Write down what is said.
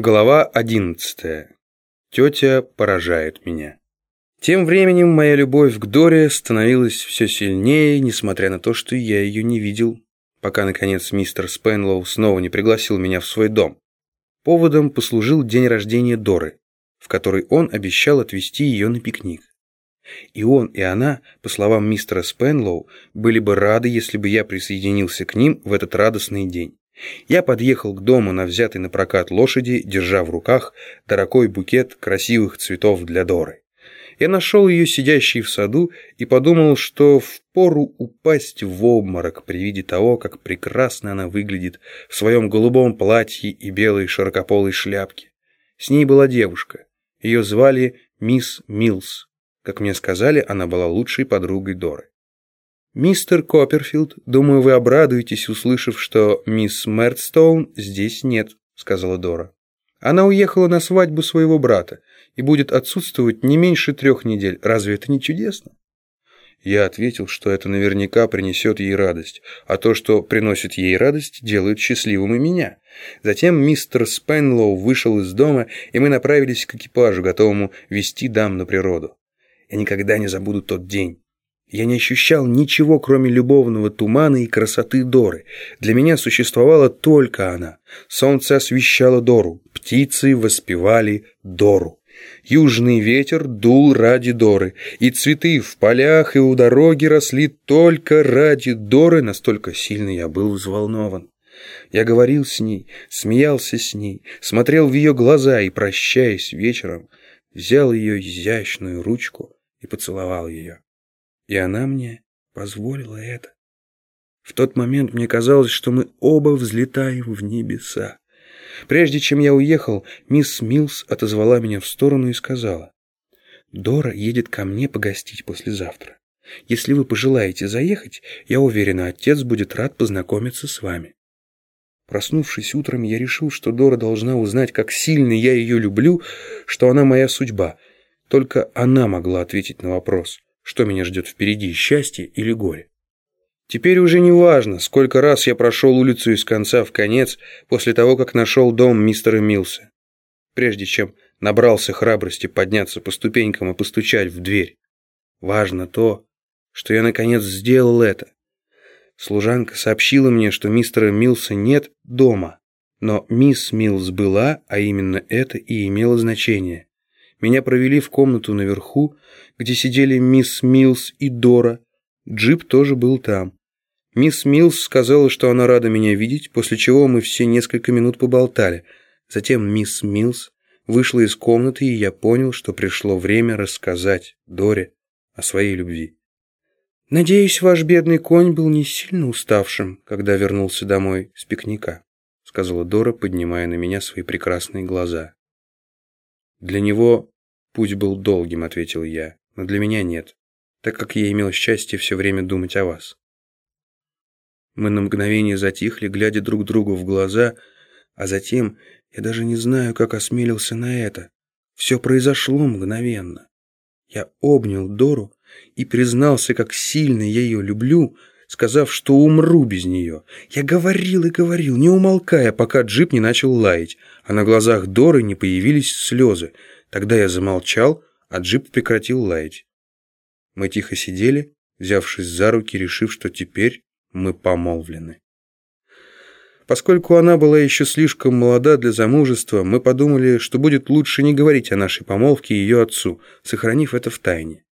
Глава одиннадцатая. Тетя поражает меня. Тем временем моя любовь к Доре становилась все сильнее, несмотря на то, что я ее не видел, пока, наконец, мистер Спенлоу снова не пригласил меня в свой дом. Поводом послужил день рождения Доры, в который он обещал отвезти ее на пикник. И он, и она, по словам мистера Спенлоу, были бы рады, если бы я присоединился к ним в этот радостный день. Я подъехал к дому на взятый на прокат лошади, держа в руках дорогой букет красивых цветов для Доры. Я нашел ее сидящей в саду и подумал, что впору упасть в обморок при виде того, как прекрасно она выглядит в своем голубом платье и белой широкополой шляпке. С ней была девушка. Ее звали мисс Милс. Как мне сказали, она была лучшей подругой Доры. «Мистер Копперфилд, думаю, вы обрадуетесь, услышав, что мисс Мертстоун здесь нет», — сказала Дора. «Она уехала на свадьбу своего брата и будет отсутствовать не меньше трех недель. Разве это не чудесно?» Я ответил, что это наверняка принесет ей радость, а то, что приносит ей радость, делает счастливым и меня. Затем мистер Спенлоу вышел из дома, и мы направились к экипажу, готовому вести дам на природу. Я никогда не забуду тот день. Я не ощущал ничего, кроме любовного тумана и красоты Доры. Для меня существовала только она. Солнце освещало Дору, птицы воспевали Дору. Южный ветер дул ради Доры, и цветы в полях и у дороги росли только ради Доры, настолько сильно я был взволнован. Я говорил с ней, смеялся с ней, смотрел в ее глаза и, прощаясь вечером, взял ее изящную ручку и поцеловал ее. И она мне позволила это. В тот момент мне казалось, что мы оба взлетаем в небеса. Прежде чем я уехал, мисс Милс отозвала меня в сторону и сказала, «Дора едет ко мне погостить послезавтра. Если вы пожелаете заехать, я уверена, отец будет рад познакомиться с вами». Проснувшись утром, я решил, что Дора должна узнать, как сильно я ее люблю, что она моя судьба. Только она могла ответить на вопрос что меня ждет впереди, счастье или горе. Теперь уже не важно, сколько раз я прошел улицу из конца в конец после того, как нашел дом мистера Милса, прежде чем набрался храбрости подняться по ступенькам и постучать в дверь. Важно то, что я наконец сделал это. Служанка сообщила мне, что мистера Милса нет дома, но мисс Милс была, а именно это и имело значение. Меня провели в комнату наверху, где сидели мисс Милс и Дора. Джип тоже был там. Мисс Милс сказала, что она рада меня видеть, после чего мы все несколько минут поболтали. Затем мисс Милс вышла из комнаты, и я понял, что пришло время рассказать Доре о своей любви. «Надеюсь, ваш бедный конь был не сильно уставшим, когда вернулся домой с пикника», сказала Дора, поднимая на меня свои прекрасные глаза. «Для него путь был долгим», — ответил я, — «но для меня нет, так как я имел счастье все время думать о вас». Мы на мгновение затихли, глядя друг другу в глаза, а затем, я даже не знаю, как осмелился на это, все произошло мгновенно. Я обнял Дору и признался, как сильно я ее люблю, сказав, что умру без нее. Я говорил и говорил, не умолкая, пока джип не начал лаять, а на глазах Доры не появились слезы. Тогда я замолчал, а джип прекратил лаять. Мы тихо сидели, взявшись за руки, решив, что теперь мы помолвлены. Поскольку она была еще слишком молода для замужества, мы подумали, что будет лучше не говорить о нашей помолвке ее отцу, сохранив это в тайне.